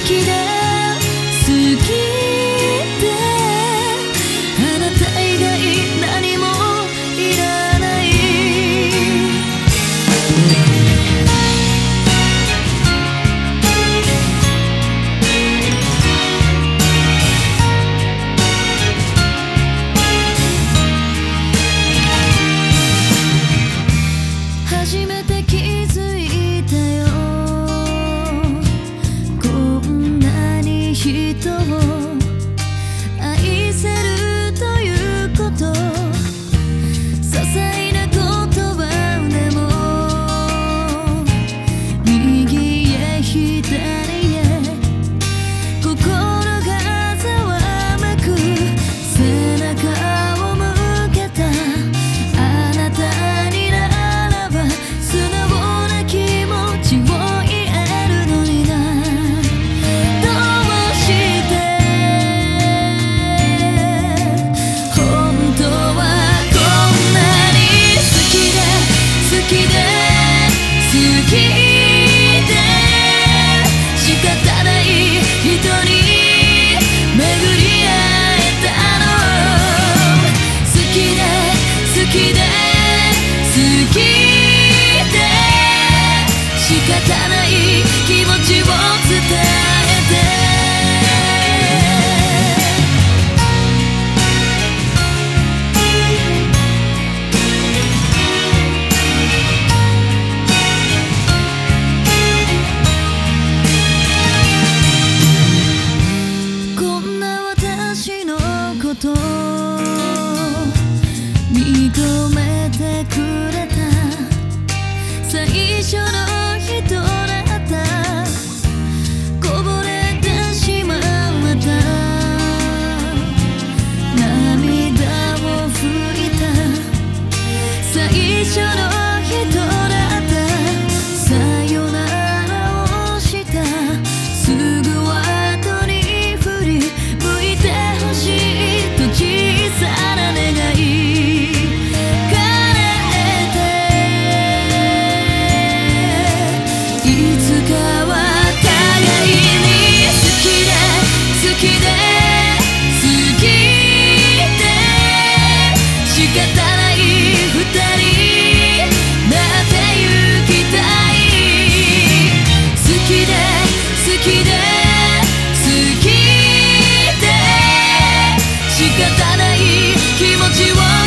きで初の仕方ない気持ちを